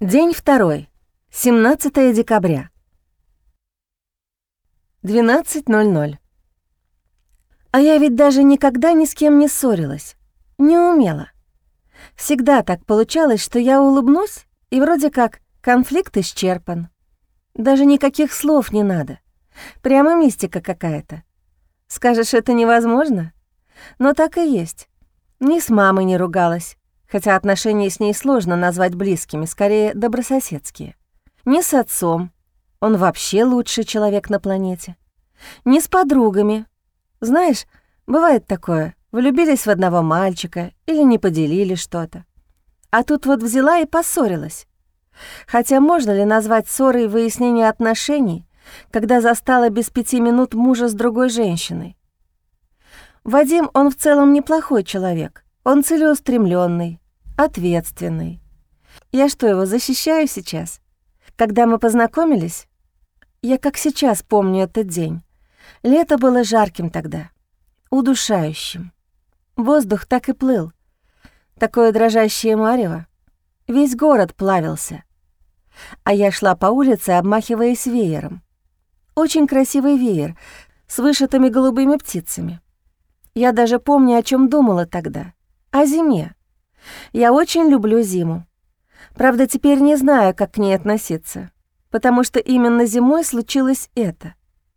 День второй. 17 декабря. 12.00. А я ведь даже никогда ни с кем не ссорилась. Не умела. Всегда так получалось, что я улыбнусь, и вроде как конфликт исчерпан. Даже никаких слов не надо. Прямо мистика какая-то. Скажешь, это невозможно? Но так и есть. Ни с мамой не ругалась, хотя отношения с ней сложно назвать близкими, скорее добрососедские. Ни с отцом, он вообще лучший человек на планете. Ни с подругами. Знаешь, бывает такое, влюбились в одного мальчика или не поделили что-то. А тут вот взяла и поссорилась. Хотя можно ли назвать ссорой выяснение отношений, когда застала без пяти минут мужа с другой женщиной? Вадим, он в целом неплохой человек. Он целеустремленный, ответственный. Я что, его защищаю сейчас? Когда мы познакомились, я как сейчас помню этот день. Лето было жарким тогда, удушающим. Воздух так и плыл. Такое дрожащее марево. Весь город плавился. А я шла по улице, обмахиваясь веером. Очень красивый веер с вышитыми голубыми птицами. Я даже помню, о чем думала тогда. О зиме. Я очень люблю зиму. Правда, теперь не знаю, как к ней относиться, потому что именно зимой случилось это.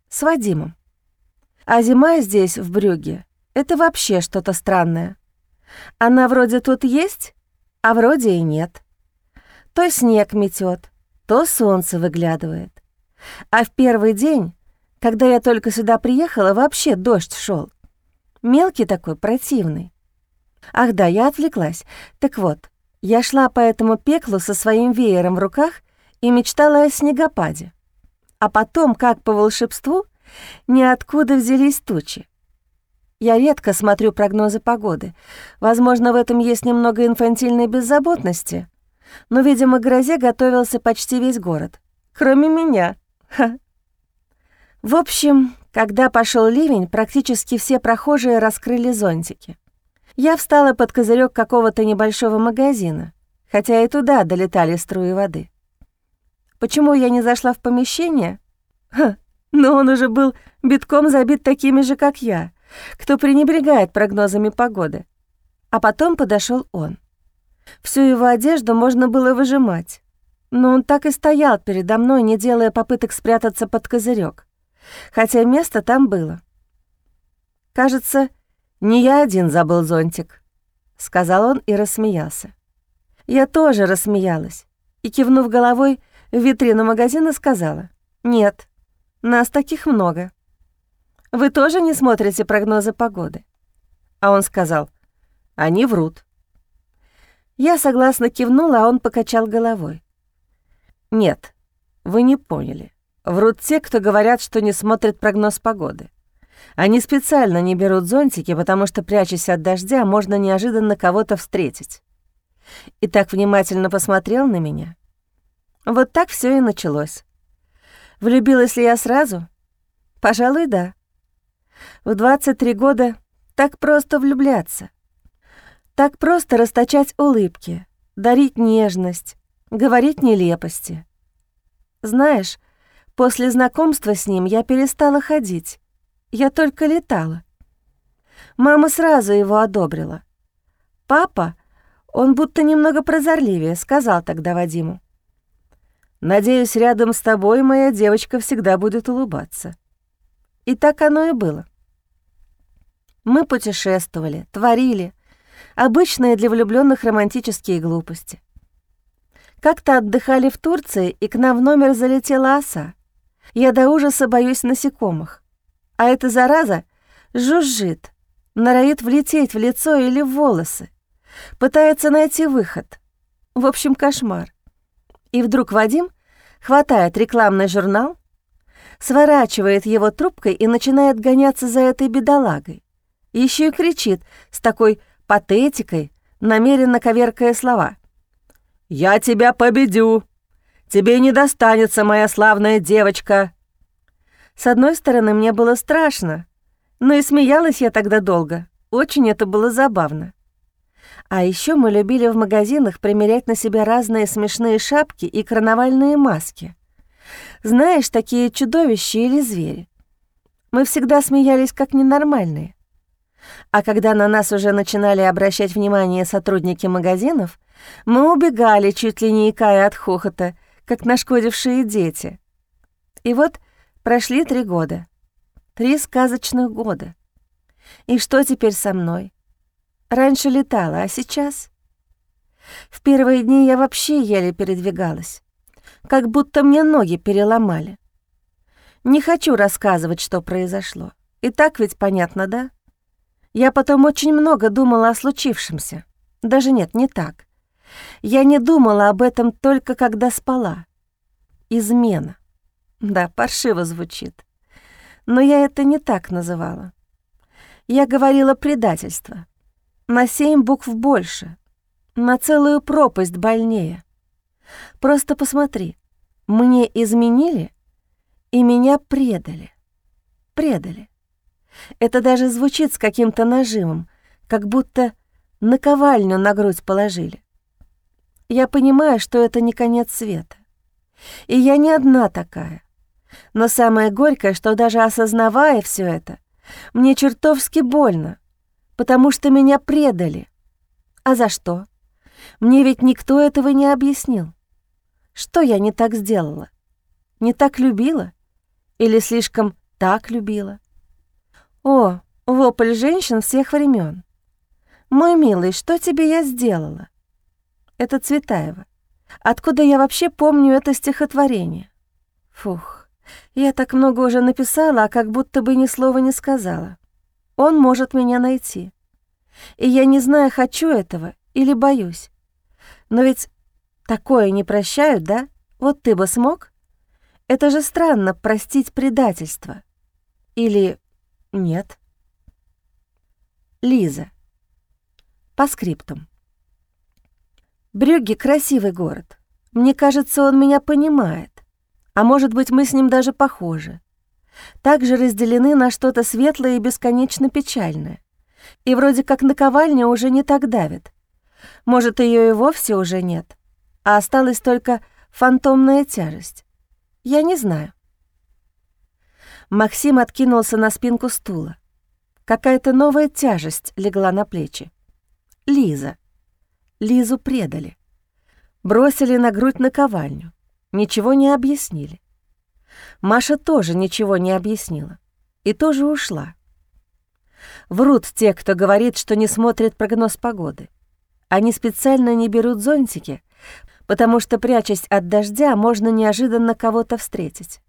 С Вадимом. А зима здесь, в Брюге, это вообще что-то странное. Она вроде тут есть, а вроде и нет. То снег метет, то солнце выглядывает. А в первый день, когда я только сюда приехала, вообще дождь шел. Мелкий такой, противный. Ах да, я отвлеклась. Так вот, я шла по этому пеклу со своим веером в руках и мечтала о снегопаде. А потом, как по волшебству, ниоткуда взялись тучи. Я редко смотрю прогнозы погоды. Возможно, в этом есть немного инфантильной беззаботности. Но, видимо, к грозе готовился почти весь город. Кроме меня. Ха. В общем, когда пошел ливень, практически все прохожие раскрыли зонтики. Я встала под козырек какого-то небольшого магазина, хотя и туда долетали струи воды. Почему я не зашла в помещение? Ха, но он уже был битком забит такими же, как я, кто пренебрегает прогнозами погоды. А потом подошел он. Всю его одежду можно было выжимать, но он так и стоял передо мной, не делая попыток спрятаться под козырек, хотя место там было. Кажется, не я один забыл зонтик, сказал он и рассмеялся. Я тоже рассмеялась и, кивнув головой, в витрину магазина сказала, «Нет, нас таких много». Вы тоже не смотрите прогнозы погоды?» А он сказал, «Они врут». Я согласно кивнула, а он покачал головой. «Нет, вы не поняли. Врут те, кто говорят, что не смотрят прогноз погоды. Они специально не берут зонтики, потому что, прячась от дождя, можно неожиданно кого-то встретить. И так внимательно посмотрел на меня. Вот так все и началось. Влюбилась ли я сразу? Пожалуй, да. В 23 года так просто влюбляться. Так просто расточать улыбки, дарить нежность, говорить нелепости. Знаешь, после знакомства с ним я перестала ходить. Я только летала. Мама сразу его одобрила. Папа, он будто немного прозорливее, сказал тогда Вадиму. «Надеюсь, рядом с тобой моя девочка всегда будет улыбаться». И так оно и было. Мы путешествовали, творили. Обычные для влюбленных романтические глупости. Как-то отдыхали в Турции, и к нам в номер залетела оса. Я до ужаса боюсь насекомых. А эта зараза жужжит, норовит влететь в лицо или в волосы. Пытается найти выход. В общем, кошмар. И вдруг Вадим хватает рекламный журнал, сворачивает его трубкой и начинает гоняться за этой бедолагой. Еще и кричит с такой патетикой, намеренно коверкая слова. «Я тебя победю! Тебе не достанется, моя славная девочка!» С одной стороны, мне было страшно, но и смеялась я тогда долго. Очень это было забавно. А еще мы любили в магазинах примерять на себя разные смешные шапки и карнавальные маски. Знаешь, такие чудовища или звери. Мы всегда смеялись как ненормальные. А когда на нас уже начинали обращать внимание сотрудники магазинов, мы убегали, чуть ли не икая от хохота, как нашкодившие дети. И вот прошли три года. Три сказочных года. И что теперь со мной? Раньше летала, а сейчас? В первые дни я вообще еле передвигалась, как будто мне ноги переломали. Не хочу рассказывать, что произошло. И так ведь понятно, да? Я потом очень много думала о случившемся. Даже нет, не так. Я не думала об этом только когда спала. Измена. Да, паршиво звучит. Но я это не так называла. Я говорила предательство. На семь букв больше. На целую пропасть больнее. Просто посмотри. Мне изменили, и меня предали. Предали. Это даже звучит с каким-то нажимом, как будто наковальню на грудь положили. Я понимаю, что это не конец света. И я не одна такая. Но самое горькое, что даже осознавая все это, мне чертовски больно, потому что меня предали. А за что? Мне ведь никто этого не объяснил. Что я не так сделала? Не так любила? Или слишком так любила? О, вопль женщин всех времен. Мой милый, что тебе я сделала? Это Цветаева. Откуда я вообще помню это стихотворение? Фух, я так много уже написала, а как будто бы ни слова не сказала. Он может меня найти. И я не знаю, хочу этого или боюсь. Но ведь такое не прощают, да? Вот ты бы смог? Это же странно простить предательство. Или нет. Лиза. По скриптум. Брюгге — красивый город. Мне кажется, он меня понимает. А может быть, мы с ним даже похожи. Также разделены на что-то светлое и бесконечно печальное. И вроде как наковальня уже не так давит. Может, ее и вовсе уже нет, а осталась только фантомная тяжесть. Я не знаю. Максим откинулся на спинку стула. Какая-то новая тяжесть легла на плечи. Лиза. Лизу предали. Бросили на грудь наковальню. Ничего не объяснили. Маша тоже ничего не объяснила. И тоже ушла. Врут те, кто говорит, что не смотрит прогноз погоды. Они специально не берут зонтики, потому что, прячась от дождя, можно неожиданно кого-то встретить.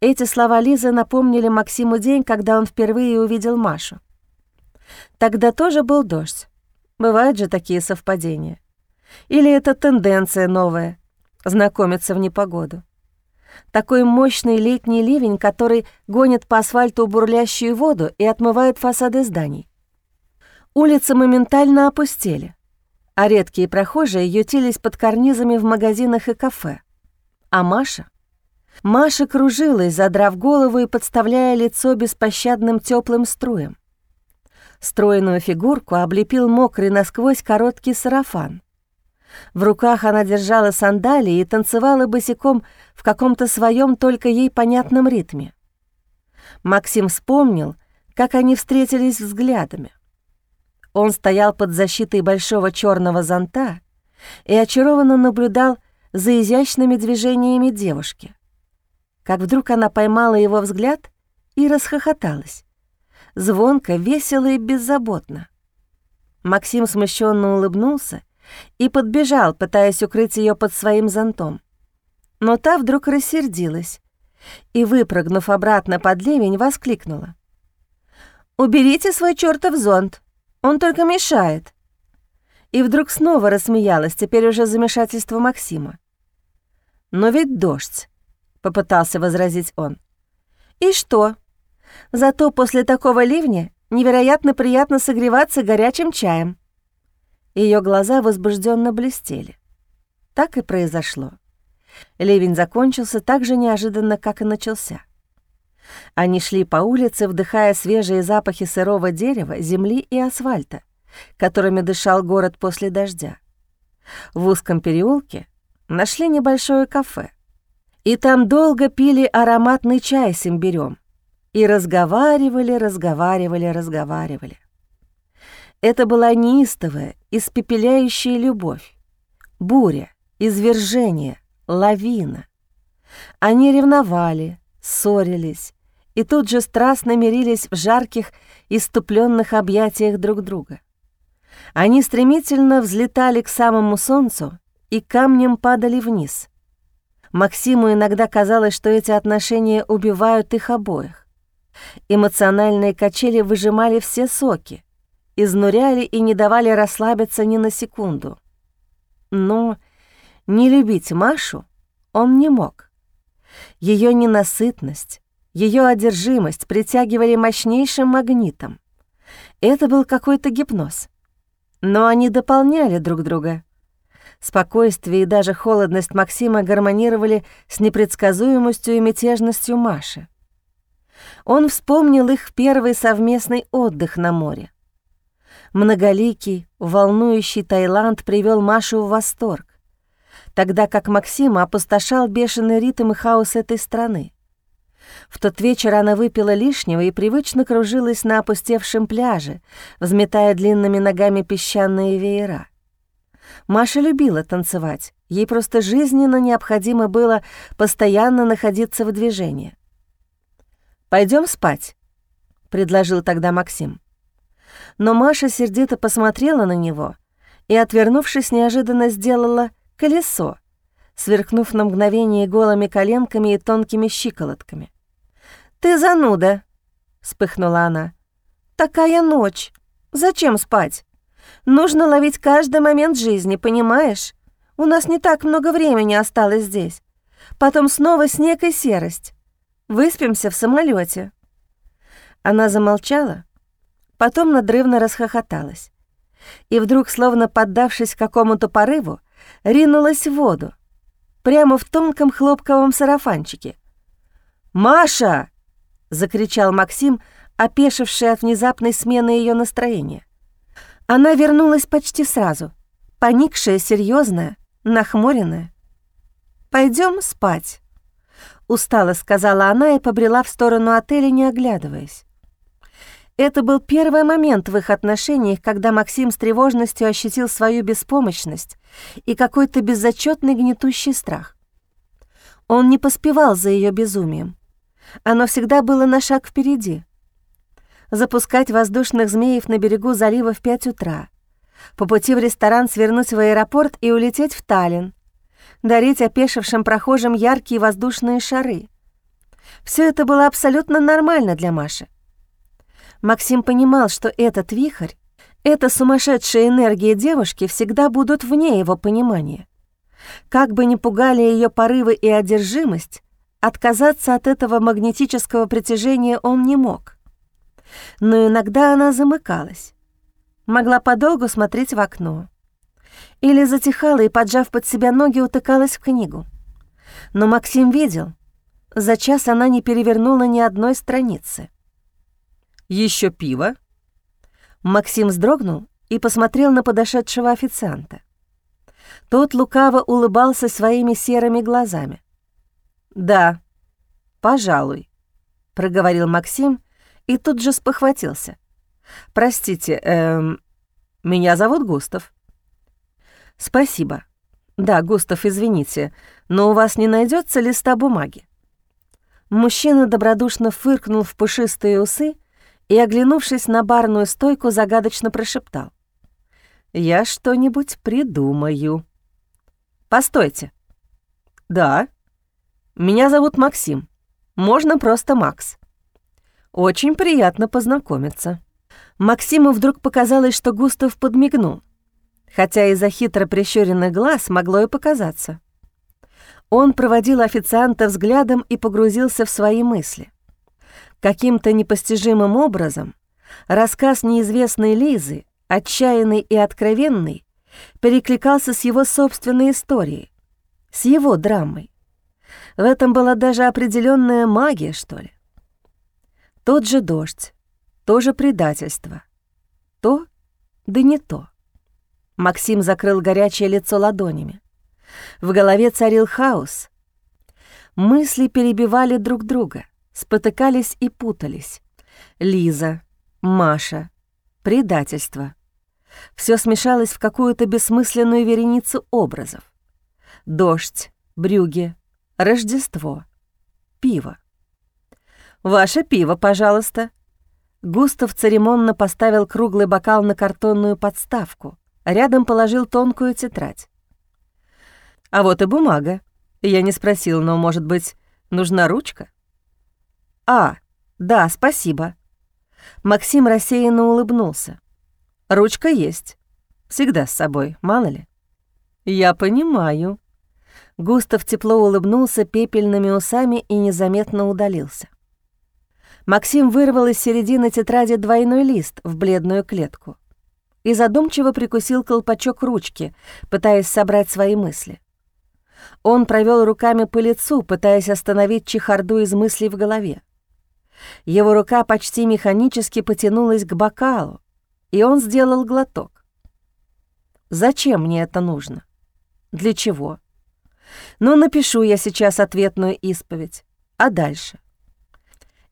Эти слова Лизы напомнили Максиму день, когда он впервые увидел Машу. Тогда тоже был дождь. Бывают же такие совпадения. Или это тенденция новая — знакомиться в непогоду. Такой мощный летний ливень, который гонит по асфальту бурлящую воду и отмывает фасады зданий. Улицы моментально опустели, а редкие прохожие ютились под карнизами в магазинах и кафе. А Маша? Маша кружилась, задрав голову и подставляя лицо беспощадным теплым струям. Стройную фигурку облепил мокрый насквозь короткий сарафан. В руках она держала сандалии и танцевала босиком в каком-то своем только ей понятном ритме. Максим вспомнил, как они встретились взглядами. Он стоял под защитой большого черного зонта и очарованно наблюдал за изящными движениями девушки. Как вдруг она поймала его взгляд и расхохоталась. Звонко, весело и беззаботно. Максим смущенно улыбнулся и подбежал, пытаясь укрыть ее под своим зонтом. Но та вдруг рассердилась и, выпрыгнув обратно под ливень, воскликнула. «Уберите свой чертов зонт, он только мешает». И вдруг снова рассмеялась, теперь уже замешательство Максима. «Но ведь дождь», — попытался возразить он. «И что? Зато после такого ливня невероятно приятно согреваться горячим чаем», ее глаза возбужденно блестели. Так и произошло. Ливень закончился так же неожиданно, как и начался. Они шли по улице, вдыхая свежие запахи сырого дерева, земли и асфальта, которыми дышал город после дождя. В узком переулке нашли небольшое кафе. И там долго пили ароматный чай с имбирём. И разговаривали, разговаривали, разговаривали. Это была неистовая, испепеляющая любовь. Буря, извержение, лавина. Они ревновали, ссорились и тут же страстно мирились в жарких, иступленных объятиях друг друга. Они стремительно взлетали к самому солнцу и камнем падали вниз. Максиму иногда казалось, что эти отношения убивают их обоих. Эмоциональные качели выжимали все соки, изнуряли и не давали расслабиться ни на секунду. Но не любить Машу он не мог. Ее ненасытность, ее одержимость притягивали мощнейшим магнитом. Это был какой-то гипноз. Но они дополняли друг друга. Спокойствие и даже холодность Максима гармонировали с непредсказуемостью и мятежностью Маши. Он вспомнил их первый совместный отдых на море. Многоликий, волнующий Таиланд привел Машу в восторг, тогда как Максима опустошал бешеный ритм и хаос этой страны. В тот вечер она выпила лишнего и привычно кружилась на опустевшем пляже, взметая длинными ногами песчаные веера. Маша любила танцевать, ей просто жизненно необходимо было постоянно находиться в движении. Пойдем спать», — предложил тогда Максим. Но Маша сердито посмотрела на него и, отвернувшись, неожиданно сделала колесо, сверкнув на мгновение голыми коленками и тонкими щиколотками. «Ты зануда!» — вспыхнула она. «Такая ночь! Зачем спать? Нужно ловить каждый момент жизни, понимаешь? У нас не так много времени осталось здесь. Потом снова снег и серость. Выспимся в самолете. Она замолчала, потом надрывно расхохоталась. И вдруг, словно поддавшись какому-то порыву, ринулась в воду, прямо в тонком хлопковом сарафанчике. «Маша!» закричал Максим, опешивший от внезапной смены ее настроения. Она вернулась почти сразу, поникшая, серьезная, нахмуренная. Пойдем спать», — устало сказала она и побрела в сторону отеля, не оглядываясь. Это был первый момент в их отношениях, когда Максим с тревожностью ощутил свою беспомощность и какой-то безотчетный гнетущий страх. Он не поспевал за ее безумием. Оно всегда было на шаг впереди. Запускать воздушных змеев на берегу залива в 5 утра. По пути в ресторан свернуть в аэропорт и улететь в Таллин. Дарить опешившим прохожим яркие воздушные шары. Все это было абсолютно нормально для Маши. Максим понимал, что этот вихрь, эта сумасшедшая энергия девушки всегда будут вне его понимания. Как бы ни пугали ее порывы и одержимость, Отказаться от этого магнетического притяжения он не мог. Но иногда она замыкалась. Могла подолгу смотреть в окно. Или затихала и, поджав под себя ноги, утыкалась в книгу. Но Максим видел, за час она не перевернула ни одной страницы. Еще пиво?» Максим вздрогнул и посмотрел на подошедшего официанта. Тот лукаво улыбался своими серыми глазами. «Да, пожалуй», — проговорил Максим и тут же спохватился. «Простите, эм, меня зовут Густав». «Спасибо. Да, Густав, извините, но у вас не найдется листа бумаги?» Мужчина добродушно фыркнул в пушистые усы и, оглянувшись на барную стойку, загадочно прошептал. «Я что-нибудь придумаю». «Постойте». «Да», меня зовут Максим. Можно просто Макс. Очень приятно познакомиться. Максиму вдруг показалось, что Густав подмигнул, хотя из-за хитро прищуренных глаз могло и показаться. Он проводил официанта взглядом и погрузился в свои мысли. Каким-то непостижимым образом рассказ неизвестной Лизы, отчаянный и откровенный, перекликался с его собственной историей, с его драмой. В этом была даже определенная магия, что ли. Тот же дождь, то же предательство, то, Да не то. Максим закрыл горячее лицо ладонями. В голове царил хаос. Мысли перебивали друг друга, спотыкались и путались. Лиза, Маша, предательство. Все смешалось в какую-то бессмысленную вереницу образов. Дождь, брюги, Рождество, пиво. «Ваше пиво, пожалуйста». Густав церемонно поставил круглый бокал на картонную подставку. Рядом положил тонкую тетрадь. «А вот и бумага. Я не спросил, но, может быть, нужна ручка?» «А, да, спасибо». Максим рассеянно улыбнулся. «Ручка есть. Всегда с собой, мало ли». «Я понимаю». Густав тепло улыбнулся пепельными усами и незаметно удалился. Максим вырвал из середины тетради двойной лист в бледную клетку и задумчиво прикусил колпачок ручки, пытаясь собрать свои мысли. Он провел руками по лицу, пытаясь остановить чехарду из мыслей в голове. Его рука почти механически потянулась к бокалу, и он сделал глоток. «Зачем мне это нужно? Для чего? Ну, напишу я сейчас ответную исповедь. А дальше?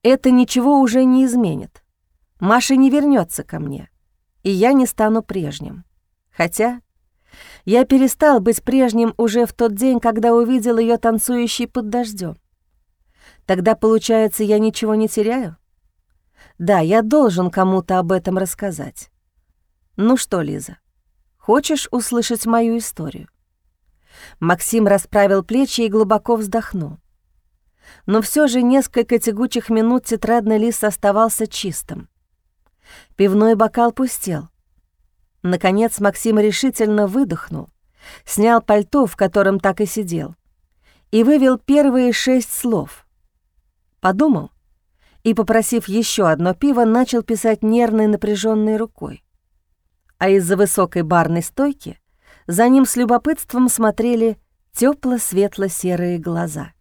Это ничего уже не изменит. Маша не вернется ко мне, и я не стану прежним. Хотя я перестал быть прежним уже в тот день, когда увидел ее танцующей под дождем. Тогда, получается, я ничего не теряю? Да, я должен кому-то об этом рассказать. Ну что, Лиза, хочешь услышать мою историю? Максим расправил плечи и глубоко вздохнул. Но все же несколько тягучих минут тетрадный лист оставался чистым. Пивной бокал пустел. Наконец Максим решительно выдохнул, снял пальто, в котором так и сидел, и вывел первые шесть слов. Подумал и, попросив еще одно пиво, начал писать нервной напряженной рукой. А из-за высокой барной стойки за ним с любопытством смотрели тепло-светло-серые глаза —